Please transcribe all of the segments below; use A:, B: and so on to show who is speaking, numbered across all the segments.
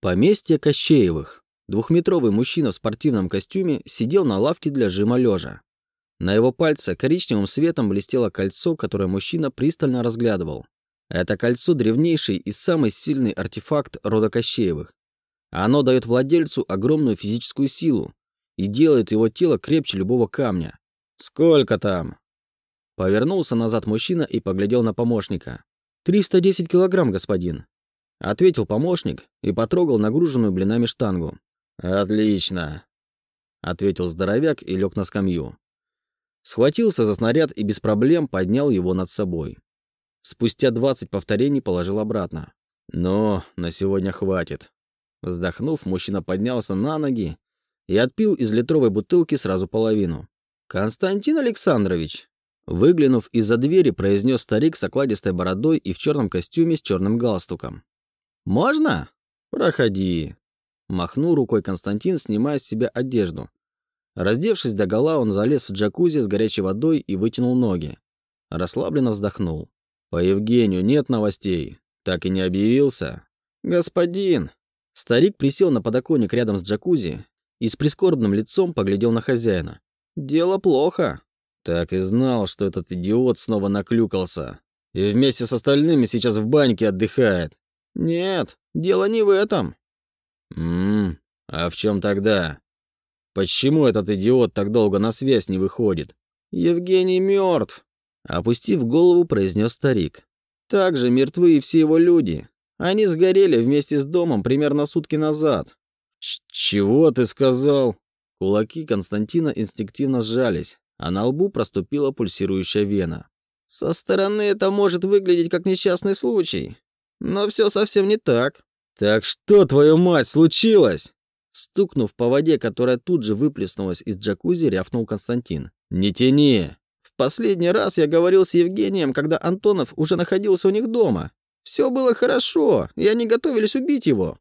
A: Поместье Кощеевых. Двухметровый мужчина в спортивном костюме сидел на лавке для жима лежа. На его пальце коричневым светом блестело кольцо, которое мужчина пристально разглядывал. Это кольцо древнейший и самый сильный артефакт рода Кощеевых. Оно дает владельцу огромную физическую силу и делает его тело крепче любого камня. «Сколько там?» Повернулся назад мужчина и поглядел на помощника. «310 килограмм, господин», — ответил помощник и потрогал нагруженную блинами штангу. «Отлично», — ответил здоровяк и лег на скамью. Схватился за снаряд и без проблем поднял его над собой. Спустя 20 повторений положил обратно. «Но на сегодня хватит». Вздохнув, мужчина поднялся на ноги и отпил из литровой бутылки сразу половину. «Константин Александрович!» Выглянув из-за двери, произнес старик с окладистой бородой и в черном костюме с черным галстуком. «Можно?» «Проходи!» Махнул рукой Константин, снимая с себя одежду. Раздевшись до гола, он залез в джакузи с горячей водой и вытянул ноги. Расслабленно вздохнул. «По Евгению нет новостей. Так и не объявился?» «Господин!» Старик присел на подоконник рядом с джакузи и с прискорбным лицом поглядел на хозяина. «Дело плохо». Так и знал, что этот идиот снова наклюкался. И вместе с остальными сейчас в баньке отдыхает. «Нет, дело не в этом». «Ммм, а в чем тогда? Почему этот идиот так долго на связь не выходит?» «Евгений мертв», — опустив голову, произнес старик. «Так же мертвы и все его люди. Они сгорели вместе с домом примерно сутки назад». «Чего ты сказал?» Кулаки Константина инстинктивно сжались, а на лбу проступила пульсирующая вена. «Со стороны это может выглядеть как несчастный случай, но все совсем не так». «Так что, твою мать, случилось?» Стукнув по воде, которая тут же выплеснулась из джакузи, рявкнул Константин. «Не тяни!» «В последний раз я говорил с Евгением, когда Антонов уже находился у них дома. Все было хорошо, и они готовились убить его.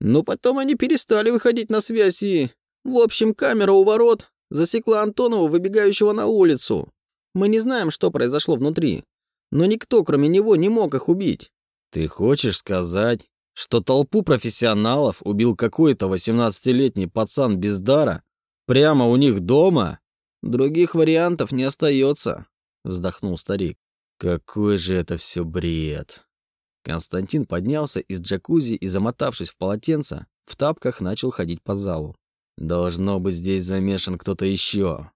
A: Но потом они перестали выходить на связь и... В общем, камера у ворот засекла Антонова, выбегающего на улицу. Мы не знаем, что произошло внутри. Но никто, кроме него, не мог их убить.
B: Ты хочешь сказать, что толпу профессионалов убил какой-то 18-летний пацан без дара? Прямо у них дома?
A: Других вариантов не остается, вздохнул старик.
B: Какой же это все бред.
A: Константин поднялся из джакузи и, замотавшись в полотенце, в тапках начал ходить по залу.
B: Должно быть, здесь замешан кто-то еще.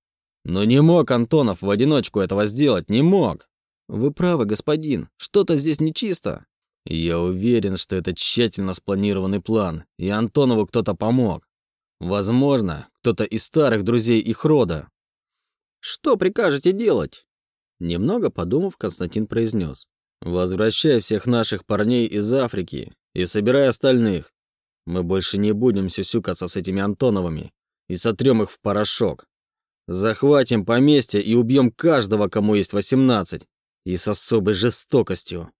B: Но не мог Антонов в одиночку этого сделать, не мог.
A: Вы правы, господин, что-то здесь нечисто.
B: Я уверен, что это тщательно спланированный план, и Антонову кто-то помог. Возможно, кто-то из старых друзей их рода.
A: Что прикажете делать? Немного подумав, Константин произнес.
B: Возвращай всех наших парней из Африки и собирай остальных. Мы больше не будем сюсюкаться с этими Антоновыми и сотрем их в порошок. Захватим поместье и убьем каждого, кому есть восемнадцать. И с особой жестокостью.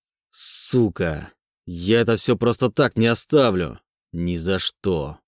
B: Сука! Я это все просто так не оставлю. Ни за что.